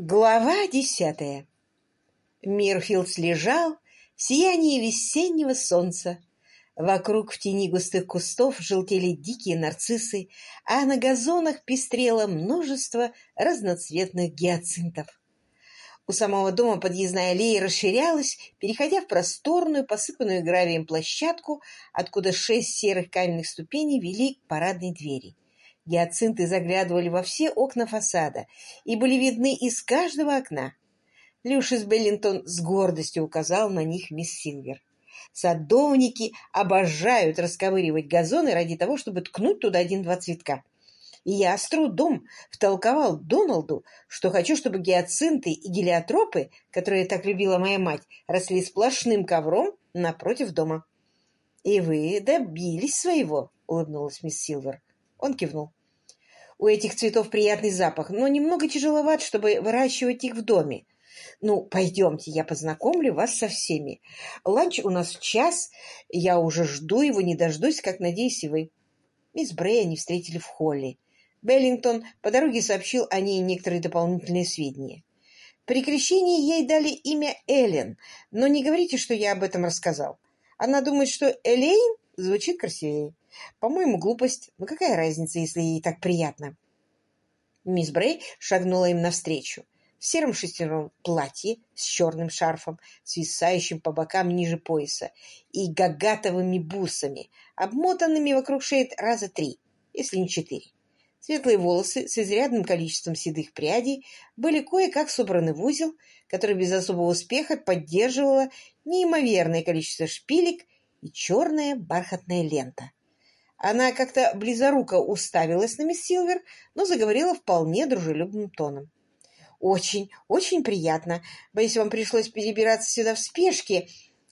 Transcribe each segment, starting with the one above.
Глава десятая. Мирфилдс лежал в сиянии весеннего солнца. Вокруг в тени густых кустов желтели дикие нарциссы, а на газонах пестрело множество разноцветных гиацинтов. У самого дома подъездная аллея расширялась, переходя в просторную, посыпанную гравием площадку, откуда шесть серых каменных ступеней вели к парадной двери. Гиацинты заглядывали во все окна фасада и были видны из каждого окна. Люшис Беллинтон с гордостью указал на них мисс Силвер. Садовники обожают расковыривать газоны ради того, чтобы ткнуть туда один-два цветка. И я с трудом втолковал Доналду, что хочу, чтобы гиацинты и гелиотропы, которые так любила моя мать, росли сплошным ковром напротив дома. — И вы добились своего, — улыбнулась мисс Силвер. Он кивнул. У этих цветов приятный запах, но немного тяжеловат, чтобы выращивать их в доме. Ну, пойдемте, я познакомлю вас со всеми. Ланч у нас в час, я уже жду его, не дождусь, как надеюсь и вы. Мисс Брей они встретили в холле. Беллингтон по дороге сообщил о ней некоторые дополнительные сведения. При крещении ей дали имя Эллен, но не говорите, что я об этом рассказал. Она думает, что Элейн звучит красивее. По-моему, глупость. Но какая разница, если ей так приятно? Мисс Брей шагнула им навстречу. В сером шестерном платье с черным шарфом, свисающим по бокам ниже пояса, и гагатовыми бусами, обмотанными вокруг шеи раза три, если не четыре. Светлые волосы с изрядным количеством седых прядей были кое-как собраны в узел, который без особого успеха поддерживало неимоверное количество шпилек и черная бархатная лента. Она как-то близоруко уставилась на мисс Силвер, но заговорила вполне дружелюбным тоном. «Очень, очень приятно. Боюсь, вам пришлось перебираться сюда в спешке.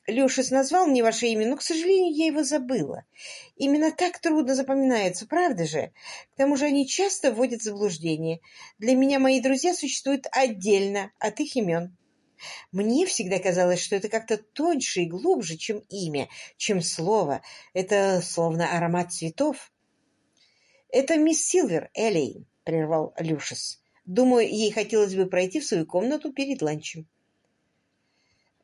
Лешис назвал мне ваше имя, но, к сожалению, я его забыла. Именно так трудно запоминается, правда же? К тому же они часто вводят в заблуждение. Для меня мои друзья существуют отдельно от их имен». Мне всегда казалось, что это как-то тоньше и глубже, чем имя, чем слово. Это словно аромат цветов. — Это мисс Силвер, Элейн, — прервал Люшес. Думаю, ей хотелось бы пройти в свою комнату перед ланчем.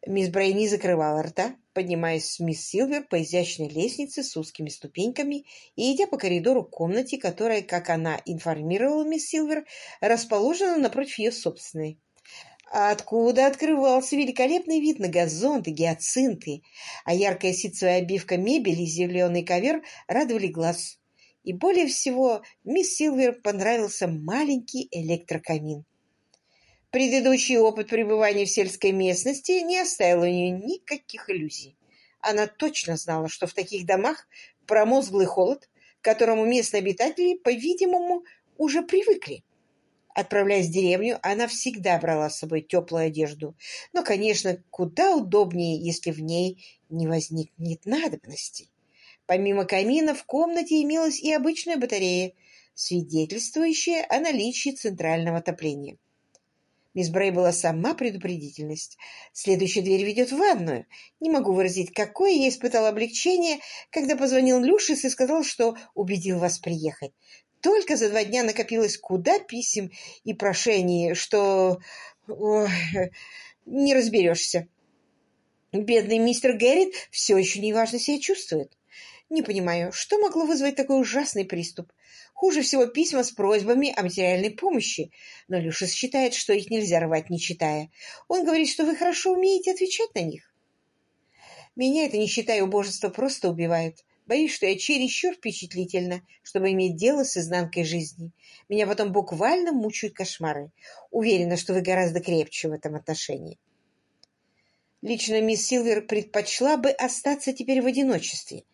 Мисс Брей не закрывала рта, поднимаясь с мисс Силвер по изящной лестнице с узкими ступеньками и идя по коридору к комнате, которая, как она информировала мисс Силвер, расположена напротив ее собственной откуда открывался великолепный вид на газон и гиацинты, а яркая ситцевая обивка мебели и зеленый ковер радовали глаз. И более всего мисс Силвер понравился маленький электрокамин. Предыдущий опыт пребывания в сельской местности не оставил у нее никаких иллюзий. Она точно знала, что в таких домах промозглый холод, к которому местные обитатели, по-видимому, уже привыкли. Отправляясь в деревню, она всегда брала с собой теплую одежду. Но, конечно, куда удобнее, если в ней не возникнет надобности. Помимо камина в комнате имелась и обычная батарея, свидетельствующая о наличии центрального отопления. Мисс Брей была сама предупредительность. Следующая дверь ведет в ванную. Не могу выразить, какое я испытала облегчение, когда позвонил Люшис и сказал, что убедил вас приехать. Только за два дня накопилось куда писем и прошений, что... Ой, не разберешься. Бедный мистер Гэррит все еще неважно себя чувствует. Не понимаю, что могло вызвать такой ужасный приступ? Хуже всего письма с просьбами о материальной помощи. Но Люшис считает, что их нельзя рвать, не читая. Он говорит, что вы хорошо умеете отвечать на них. Меня это, не считая убожества, просто убивает. Боюсь, что я чересчур впечатлительна, чтобы иметь дело с изнанкой жизни. Меня потом буквально мучают кошмары. Уверена, что вы гораздо крепче в этом отношении. Лично мисс Силвер предпочла бы остаться теперь в одиночестве,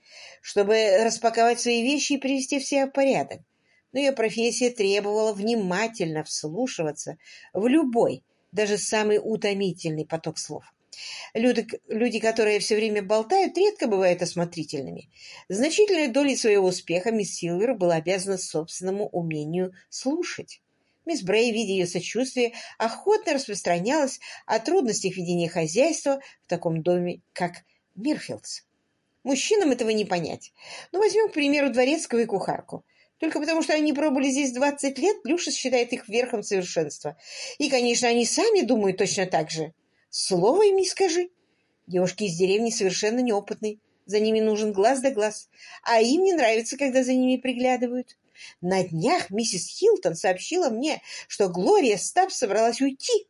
чтобы распаковать свои вещи и привести все в порядок. Но ее профессия требовала внимательно вслушиваться в любой, даже самый утомительный поток слов. Люди, люди, которые все время болтают, редко бывают осмотрительными. Значительной долей своего успеха мисс Силвер была обязана собственному умению слушать. Мисс Брей, видя ее сочувствие, охотно распространялась о трудностях ведения хозяйства в таком доме, как Мирфилдс. Мужчинам этого не понять. Но ну, возьмем, к примеру, дворецкого и кухарку. Только потому, что они пробыли здесь двадцать лет, Люша считает их верхом совершенства. И, конечно, они сами думают точно так же. Слово им не скажи. Девушки из деревни совершенно неопытны. За ними нужен глаз да глаз. А им не нравится, когда за ними приглядывают. На днях миссис Хилтон сообщила мне, что Глория Стаб собралась уйти.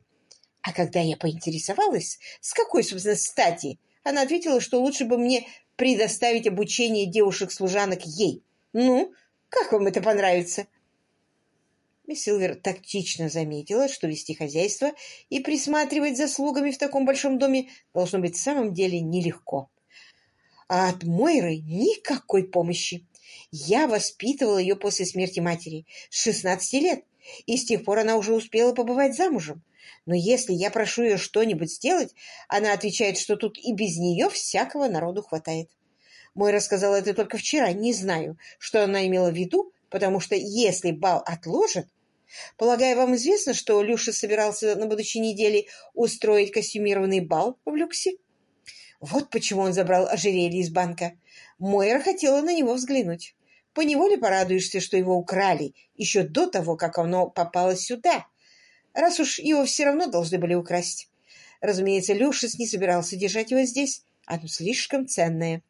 А когда я поинтересовалась, с какой, собственно, стати, она ответила, что лучше бы мне предоставить обучение девушек-служанок ей. Ну, как вам это понравится? Мисс Силвер тактично заметила, что вести хозяйство и присматривать за слугами в таком большом доме должно быть в самом деле нелегко. А от Мойры никакой помощи. Я воспитывала ее после смерти матери с 16 лет, и с тех пор она уже успела побывать замужем. Но если я прошу ее что-нибудь сделать, она отвечает, что тут и без нее всякого народу хватает. Мой рассказал это только вчера, не знаю, что она имела в виду, потому что если бал отложат... Полагаю, вам известно, что Люша собирался на будущей неделе устроить костюмированный бал в люксе? Вот почему он забрал ожерелье из банка. Мойра хотела на него взглянуть. Поневоле порадуешься, что его украли еще до того, как оно попало сюда, раз уж его все равно должны были украсть. Разумеется, Люшис не собирался держать его здесь, оно слишком ценное.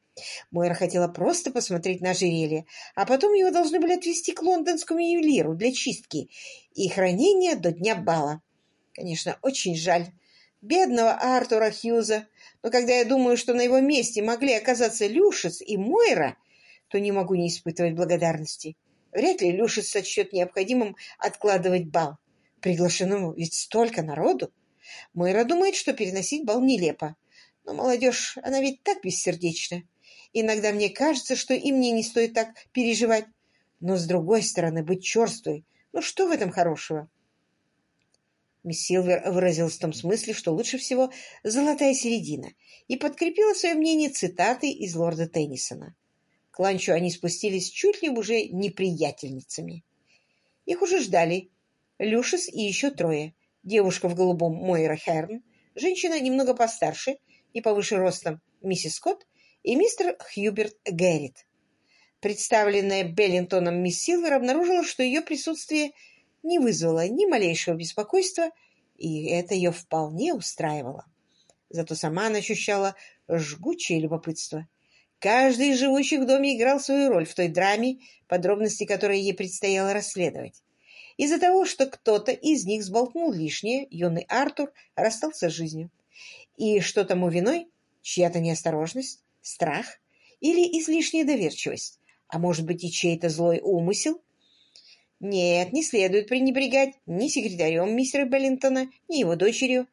Мойра хотела просто посмотреть на ожерелье, а потом его должны были отвезти к лондонскому ювелиру для чистки и хранения до дня бала. Конечно, очень жаль. Бедного Артура Хьюза. Но когда я думаю, что на его месте могли оказаться Люшис и Мойра, то не могу не испытывать благодарности. Вряд ли Люшис сочтет необходимым откладывать бал. Приглашенному ведь столько народу. Мойра думает, что переносить бал нелепо. Но молодежь, она ведь так бессердечна. Иногда мне кажется, что и мне не стоит так переживать. Но, с другой стороны, быть черствой, ну что в этом хорошего? Мисс Силвер выразилась в том смысле, что лучше всего золотая середина, и подкрепила свое мнение цитатой из лорда Теннисона. К ланчу они спустились чуть ли уже неприятельницами. Их уже ждали Люшис и еще трое. Девушка в голубом Мойра Херн, женщина немного постарше и повыше ростом миссис Скотт и мистер Хьюберт Гэррит. Представленная Беллинтоном мисс Силвер обнаружила, что ее присутствие не вызвало ни малейшего беспокойства, и это ее вполне устраивало. Зато сама она ощущала жгучее любопытство. Каждый из живущих в доме играл свою роль в той драме, подробности которой ей предстояло расследовать. Из-за того, что кто-то из них сболтнул лишнее, юный Артур расстался с жизнью. И что тому виной? Чья-то неосторожность? Страх? Или излишняя доверчивость? А может быть и чей-то злой умысел? Нет, не следует пренебрегать ни секретарем мистера Беллинтона, ни его дочерью,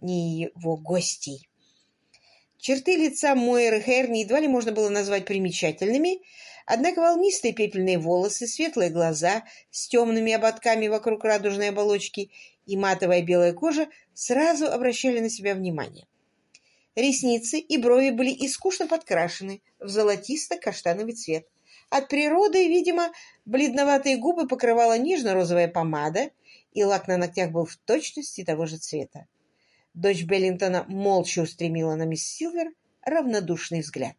ни его гостей. Черты лица Мойеры Херни едва ли можно было назвать примечательными, однако волнистые пепельные волосы, светлые глаза с темными ободками вокруг радужной оболочки и матовая белая кожа сразу обращали на себя внимание. Ресницы и брови были искусно подкрашены в золотисто-каштановый цвет. От природы, видимо, бледноватые губы покрывала нежно-розовая помада, и лак на ногтях был в точности того же цвета. Дочь Беллинтона молча устремила на мисс Силвер равнодушный взгляд.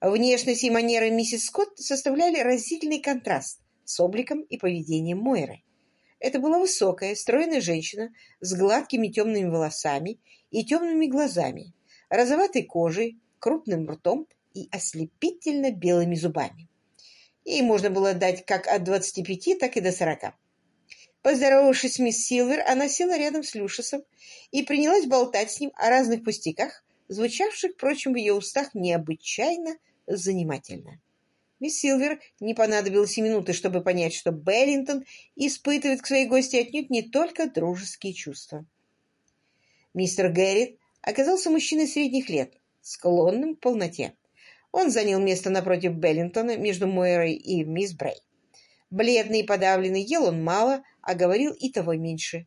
Внешность и манеры миссис Скотт составляли разительный контраст с обликом и поведением Мойры. Это была высокая, стройная женщина с гладкими темными волосами и темными глазами, розоватой кожей, крупным ртом и ослепительно белыми зубами. Ей можно было дать как от двадцати пяти, так и до сорока. Поздоровавшись с мисс Силвер, она села рядом с Люшесом и принялась болтать с ним о разных пустяках, звучавших, впрочем, в ее устах необычайно занимательно. Мисс Силвер не понадобилось и минуты, чтобы понять, что Беллинтон испытывает к своей гости отнюдь не только дружеские чувства. Мистер Гэррит оказался мужчиной средних лет, склонным к полноте. Он занял место напротив Беллинтона между Мойрой и мисс Брей. Бледный и подавленный ел он мало, а говорил и того меньше.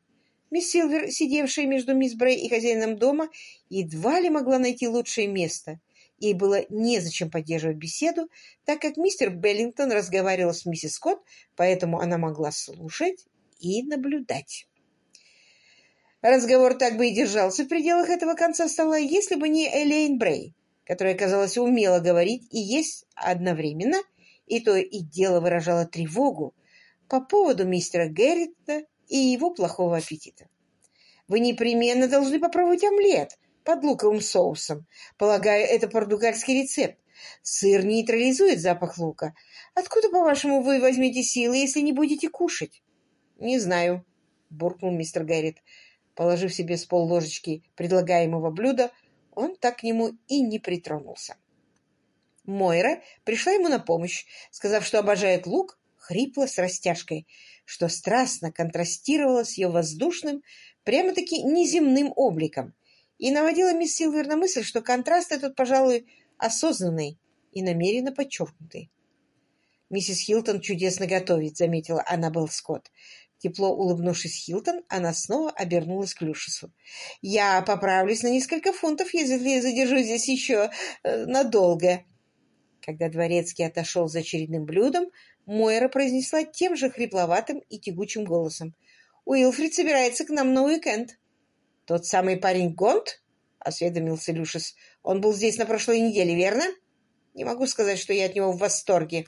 Мисс Силвер, сидевшая между мисс Брей и хозяином дома, едва ли могла найти лучшее место. Ей было незачем поддерживать беседу, так как мистер Беллингтон разговаривал с миссис Скотт, поэтому она могла слушать и наблюдать. Разговор так бы и держался в пределах этого конца стола, если бы не Элейн Брей, которая, казалось, умела говорить и есть одновременно, и то и дело выражала тревогу по поводу мистера Геррита и его плохого аппетита. «Вы непременно должны попробовать омлет под луковым соусом. Полагаю, это португальский рецепт. Сыр нейтрализует запах лука. Откуда, по-вашему, вы возьмете силы, если не будете кушать?» «Не знаю», — буркнул мистер Гэррит. Положив себе с полложечки предлагаемого блюда, он так к нему и не притронулся. Мойра пришла ему на помощь, сказав, что обожает лук, хрипло с растяжкой, что страстно контрастировало с ее воздушным, прямо-таки неземным обликом, и наводила мисс Силвер на мысль, что контраст этот, пожалуй, осознанный и намеренно подчеркнутый. «Миссис Хилтон чудесно готовит», — заметила Аннабелл Скотт. Тепло улыбнувшись Хилтон, она снова обернулась к Люшису. «Я поправлюсь на несколько фунтов, если задержусь здесь еще э, надолго». Когда Дворецкий отошел за очередным блюдом, Мойра произнесла тем же хрипловатым и тягучим голосом. «Уилфрид собирается к нам на уикенд». «Тот самый парень Гонт?» — осведомился Люшис. «Он был здесь на прошлой неделе, верно?» «Не могу сказать, что я от него в восторге».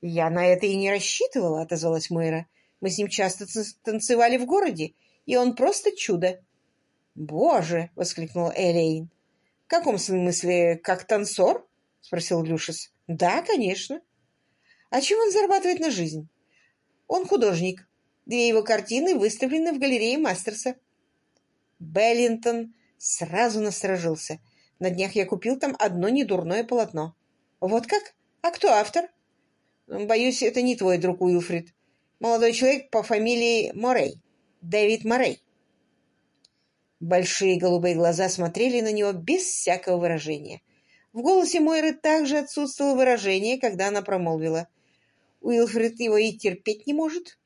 «Я на это и не рассчитывала», — отозвалась Мойра. «Мы с ним часто танцевали в городе, и он просто чудо». «Боже!» — воскликнула Элейн. «В каком смысле, как танцор?» — спросил Люшис. «Да, конечно». «А чем он зарабатывает на жизнь?» «Он художник. Две его картины выставлены в галерее Мастерса». Беллинтон сразу насторожился. На днях я купил там одно недурное полотно. Вот как? А кто автор? Боюсь, это не твой друг Уилфрид. Молодой человек по фамилии Морей. Дэвид Морей. Большие голубые глаза смотрели на него без всякого выражения. В голосе Мойры также отсутствовало выражение, когда она промолвила. Уилфрид его и терпеть не может.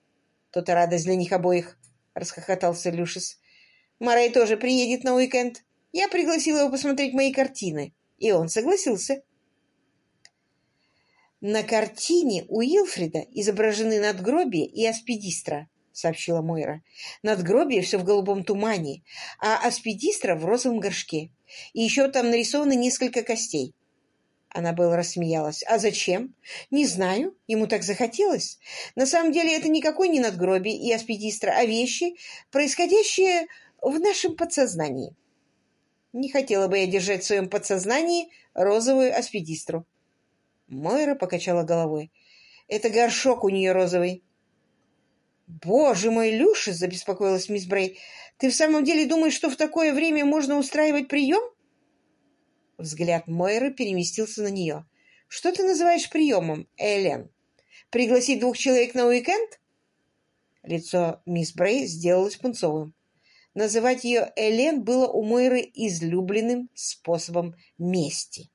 То-то радость для них обоих, — расхохотался Люшис. Морей тоже приедет на уикенд. Я пригласила его посмотреть мои картины, и он согласился. На картине у Илфрида изображены надгробие и аспидистра, сообщила Мойра. Надгробие все в голубом тумане, а аспидистра в розовом горшке. И еще там нарисованы несколько костей. Аннабелл рассмеялась. «А зачем?» «Не знаю. Ему так захотелось. На самом деле это никакой не надгробие и аспидистра, а вещи, происходящие в нашем подсознании. Не хотела бы я держать в своем подсознании розовую аспидистру. Мойра покачала головой. Это горшок у нее розовый. «Боже мой, Люша!» — забеспокоилась мисс Брей. «Ты в самом деле думаешь, что в такое время можно устраивать прием?» Взгляд Мойры переместился на нее. «Что ты называешь приемом, Элен? Пригласить двух человек на уикенд?» Лицо мисс Брей сделалось пунцовым. Называть ее Элен было у Мойры излюбленным способом мести.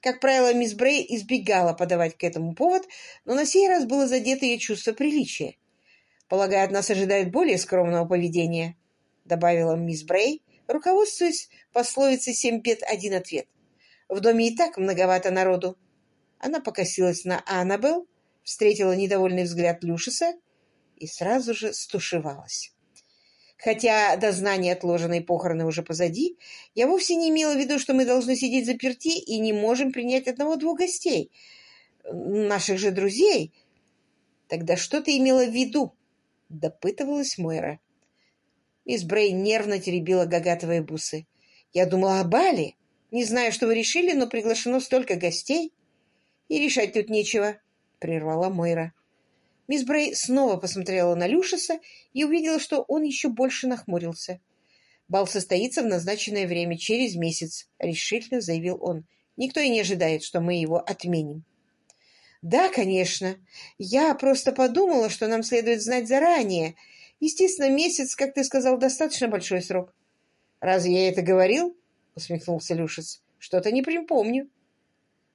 Как правило, мисс Брей избегала подавать к этому повод, но на сей раз было задето ее чувство приличия. «Полагаю, от нас ожидает более скромного поведения», — добавила мисс Брей, руководствуясь пословицей «семь пет один ответ». «В доме и так многовато народу». Она покосилась на Аннабелл, встретила недовольный взгляд Люшиса и сразу же стушевалась. Хотя до знания отложенной похороны уже позади, я вовсе не имела в виду, что мы должны сидеть заперти и не можем принять одного-двух гостей, наших же друзей. Тогда что ты имела в виду? — допытывалась Мойра. Мисс Брей нервно теребила гагатовые бусы. Я думала о бале. Не знаю, что вы решили, но приглашено столько гостей. И решать тут нечего, — прервала Мойра. Мисс Брей снова посмотрела на Люшиса и увидела, что он еще больше нахмурился. «Бал состоится в назначенное время, через месяц», — решительно заявил он. «Никто и не ожидает, что мы его отменим». «Да, конечно. Я просто подумала, что нам следует знать заранее. Естественно, месяц, как ты сказал, достаточно большой срок». «Разве я это говорил?» — усмехнулся Люшис. «Что-то не припомню».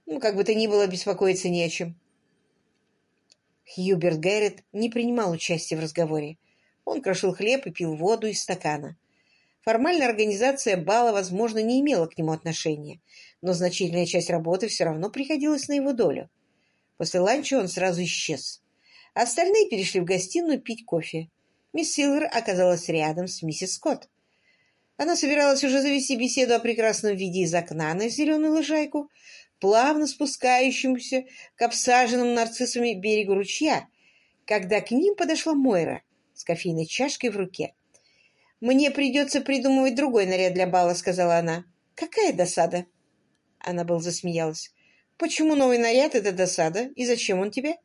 «Ну, как бы то ни было, беспокоиться не о чем». Хьюберт Гэррет не принимал участия в разговоре. Он крошил хлеб и пил воду из стакана. Формальная организация бала, возможно, не имела к нему отношения, но значительная часть работы все равно приходилась на его долю. После ланча он сразу исчез. Остальные перешли в гостиную пить кофе. Мисс Силвер оказалась рядом с миссис Скотт. Она собиралась уже завести беседу о прекрасном виде из окна на зеленую лужайку, плавно спускающемуся к обсаженному нарциссами берегу ручья, когда к ним подошла Мойра с кофейной чашкой в руке. «Мне придется придумывать другой наряд для бала», — сказала она. «Какая досада?» Аннабелл засмеялась. «Почему новый наряд — это досада? И зачем он тебе?»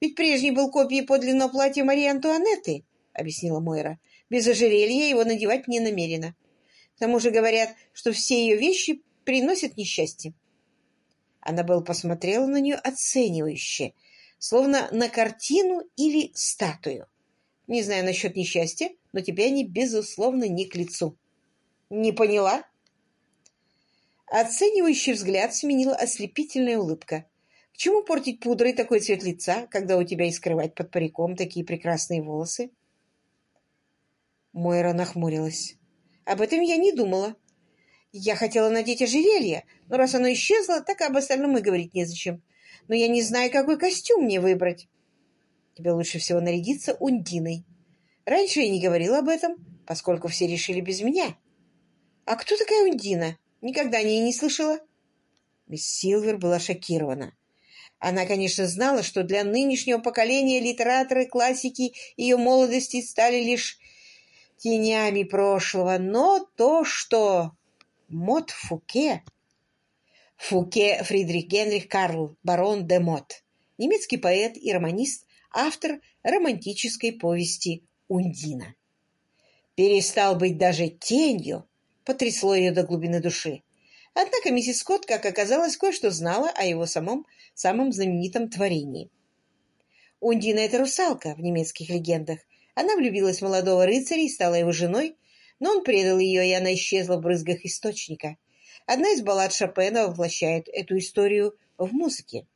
«Ведь прежний был копией подлинного платья Марии Антуанетты», — объяснила Мойра. «Без ожерелья его надевать не намерена. К тому же говорят, что все ее вещи приносят несчастье». Аннабелл посмотрела на нее оценивающе, словно на картину или статую. «Не знаю насчет несчастья, но тебе они, безусловно, не к лицу». «Не поняла?» Оценивающий взгляд сменила ослепительная улыбка. К чему портить пудрой такой цвет лица, когда у тебя и скрывать под париком такие прекрасные волосы? Мойра нахмурилась. Об этом я не думала. Я хотела надеть ожерелье, но раз оно исчезло, так об остальном и говорить незачем. Но я не знаю, какой костюм мне выбрать. Тебе лучше всего нарядиться Ундиной. Раньше я не говорила об этом, поскольку все решили без меня. А кто такая Ундина? Никогда о ней не слышала. Мисс Силвер была шокирована. Она, конечно, знала, что для нынешнего поколения литераторы классики ее молодости стали лишь тенями прошлого, но то, что Мот Фуке... Фуке Фридрих Генрих Карл, барон де Мот, немецкий поэт и романист, автор романтической повести «Ундина». Перестал быть даже тенью, потрясло ее до глубины души. Однако миссис Скотт, как оказалось, кое-что знала о его самом самом знаменитом творении. Ундина — это русалка в немецких легендах. Она влюбилась в молодого рыцаря и стала его женой, но он предал ее, и она исчезла в брызгах источника. Одна из баллад Шопена воплощает эту историю в музыке.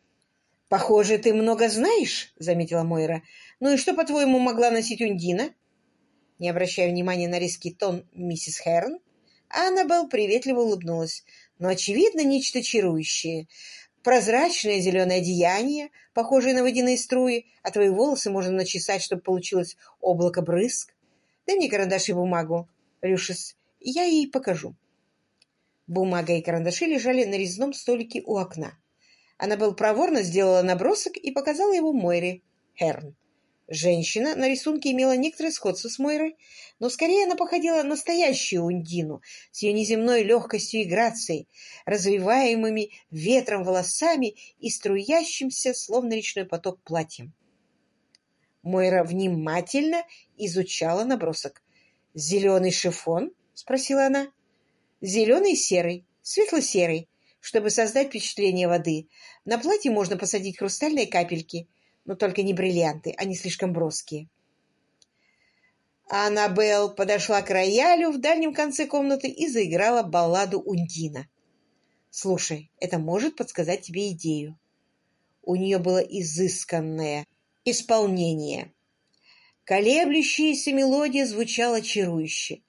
«Похоже, ты много знаешь», — заметила Мойра. «Ну и что, по-твоему, могла носить Ундина?» Не обращая внимания на резкий тон миссис Хэрн, Аннабелл приветливо улыбнулась. «Но, очевидно, нечто чарующее. Прозрачное зеленое одеяние, похожее на водяные струи, а твои волосы можно начесать, чтобы получилось облако брызг. Дай мне карандаш и бумагу, Рюшес, я ей покажу». Бумага и карандаши лежали на резном столике у окна. Аннабелл проворно сделала набросок и показала его Мойре Херн. Женщина на рисунке имела некоторое сходство с Мойрой, но скорее она походила на настоящую Ундину с ее неземной легкостью и грацией, развиваемыми ветром волосами и струящимся, словно речной поток, платьем. Мойра внимательно изучала набросок. «Зеленый шифон?» — спросила она. «Зеленый серый, светло-серый, чтобы создать впечатление воды. На платье можно посадить хрустальные капельки» но только не бриллианты, они слишком броские. Аннабелл подошла к роялю в дальнем конце комнаты и заиграла балладу Ундина. «Слушай, это может подсказать тебе идею». У нее было изысканное исполнение. Колеблющаяся мелодия звучала чарующе.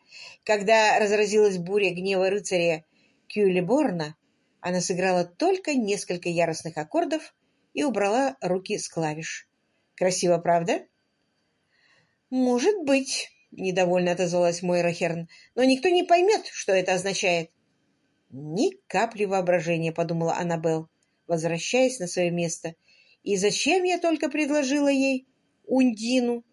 Когда разразилась буря гнева рыцаря Кюлеборна, она сыграла только несколько яростных аккордов, и убрала руки с клавиш. «Красиво, правда?» «Может быть», — недовольно отозвалась Мойра Херн, «но никто не поймет, что это означает». «Ни капли воображения», — подумала Аннабелл, возвращаясь на свое место. «И зачем я только предложила ей Ундину?»